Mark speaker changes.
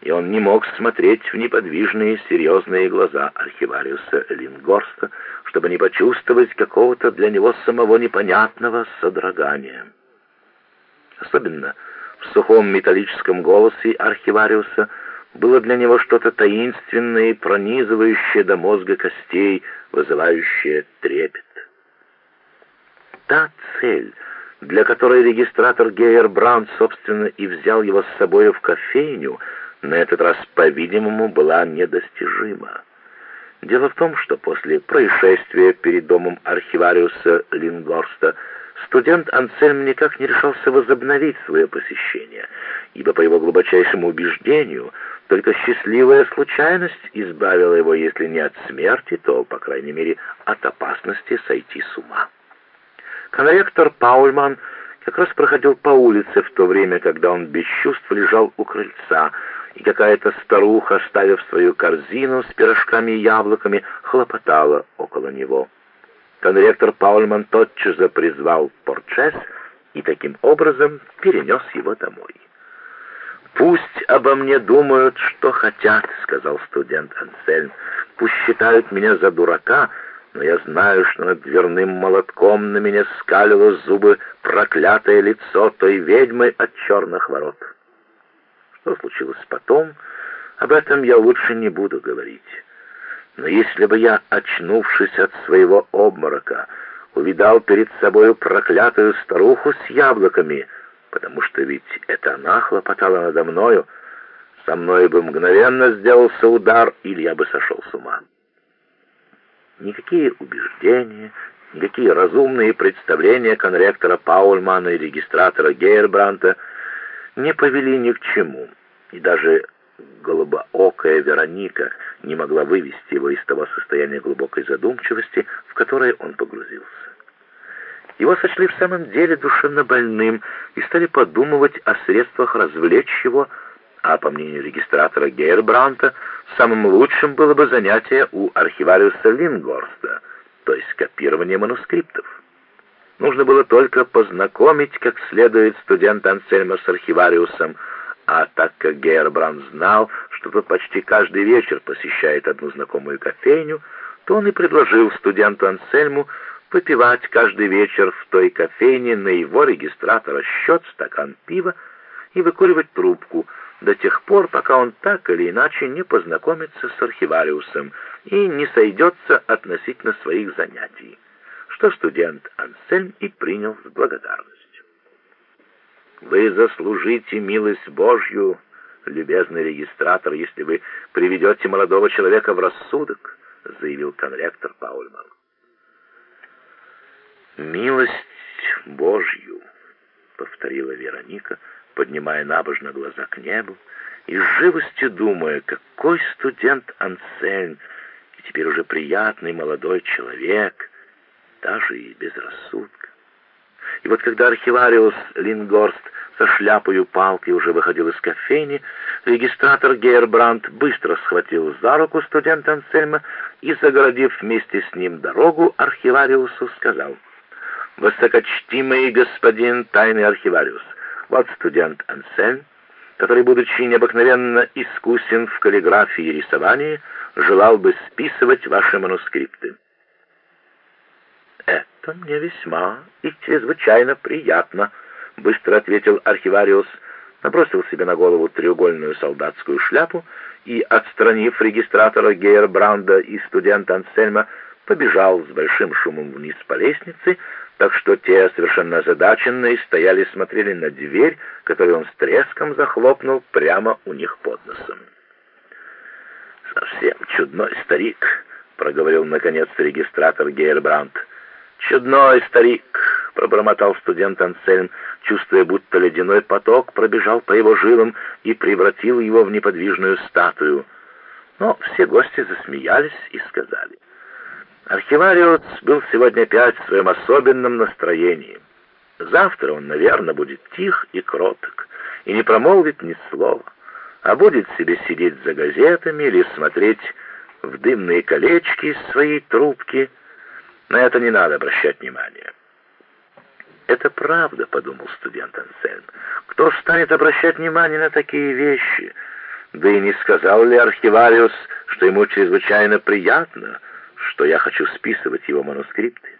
Speaker 1: и он не мог смотреть в неподвижные серьезные глаза архивариуса Лингорста, чтобы не почувствовать какого-то для него самого непонятного содрогания. Особенно в сухом металлическом голосе архивариуса было для него что-то таинственное пронизывающее до мозга костей, вызывающее трепет. Та цель, для которой регистратор Гейер Браунд, собственно, и взял его с собой в кофейню, на этот раз, по-видимому, была недостижима. Дело в том, что после происшествия перед домом архивариуса Лингорста студент Ансельм никак не решался возобновить свое посещение, ибо, по его глубочайшему убеждению, только счастливая случайность избавила его, если не от смерти, то, по крайней мере, от опасности сойти с ума. Конректор Паульман как раз проходил по улице в то время, когда он без чувств лежал у крыльца, и какая-то старуха, оставив свою корзину с пирожками и яблоками, хлопотала около него. Конректор Паульман тотчас же призвал Порчес и таким образом перенес его домой. «Пусть обо мне думают, что хотят», — сказал студент Ансельм. «Пусть считают меня за дурака, но я знаю, что над дверным молотком на меня скалило зубы проклятое лицо той ведьмы от черных ворот. Что случилось потом, об этом я лучше не буду говорить. Но если бы я, очнувшись от своего обморока, увидал перед собою проклятую старуху с яблоками, потому что ведь это она хлопотала надо мною, со мной бы мгновенно сделался удар, или я бы сошел с ума. Никакие убеждения, никакие разумные представления конректора Паульмана и регистратора Гейербранта не повели ни к чему, и даже голубоокая Вероника не могла вывести его из того состояния глубокой задумчивости, в которое он погрузился. Его сочли в самом деле душевно больным и стали подумывать о средствах развлечь его, а по мнению регистратора Гейербранта, самым лучшим было бы занятие у архивариуса Лингорста, то есть копирование манускриптов. Нужно было только познакомить как следует студента Ансельма с архивариусом, а так как Гейербранд знал, что тот почти каждый вечер посещает одну знакомую кофейню, то он и предложил студенту Ансельму выпивать каждый вечер в той кофейне на его регистратора счет стакан пива и выкуривать трубку – до тех пор, пока он так или иначе не познакомится с архивариусом и не сойдется относительно своих занятий, что студент Ансельм и принял с благодарностью. «Вы заслужите милость Божью, любезный регистратор, если вы приведете молодого человека в рассудок», заявил конректор Паульман. «Милость Божью», — повторила Вероника, — поднимая набожно глаза к небу и с живостью думая, какой студент Ансельм, и теперь уже приятный молодой человек, даже и без рассудка. И вот когда архивариус Лингорст со шляпою палкой уже выходил из кофейни, регистратор Гейербранд быстро схватил за руку студента Ансельма и, загородив вместе с ним дорогу, архивариусу сказал, «Высокочтимый господин тайный архивариус, вот студент Ансельм, который, будучи необыкновенно искусен в каллиграфии и рисовании, желал бы списывать ваши манускрипты. «Это мне весьма и чрезвычайно приятно», — быстро ответил архивариус, набросил себе на голову треугольную солдатскую шляпу и, отстранив регистратора Гейербранда и студента Ансельма, побежал с большим шумом вниз по лестнице, так что те, совершенно озадаченные, стояли и смотрели на дверь, которую он с треском захлопнул прямо у них под носом. «Совсем чудной старик», — проговорил наконец регистратор Гейербранд. «Чудной старик», — пробормотал студент Ансельм, чувствуя, будто ледяной поток пробежал по его жилам и превратил его в неподвижную статую. Но все гости засмеялись и сказали — Архивариус был сегодня опять в своем особенном настроении. Завтра он, наверное, будет тих и кроток, и не промолвит ни слова, а будет себе сидеть за газетами или смотреть в дымные колечки своей трубки. На это не надо обращать внимания. «Это правда», — подумал студент Ансельм. «Кто станет обращать внимание на такие вещи? Да и не сказал ли архивариус, что ему чрезвычайно приятно, что я хочу списывать его манускрипты?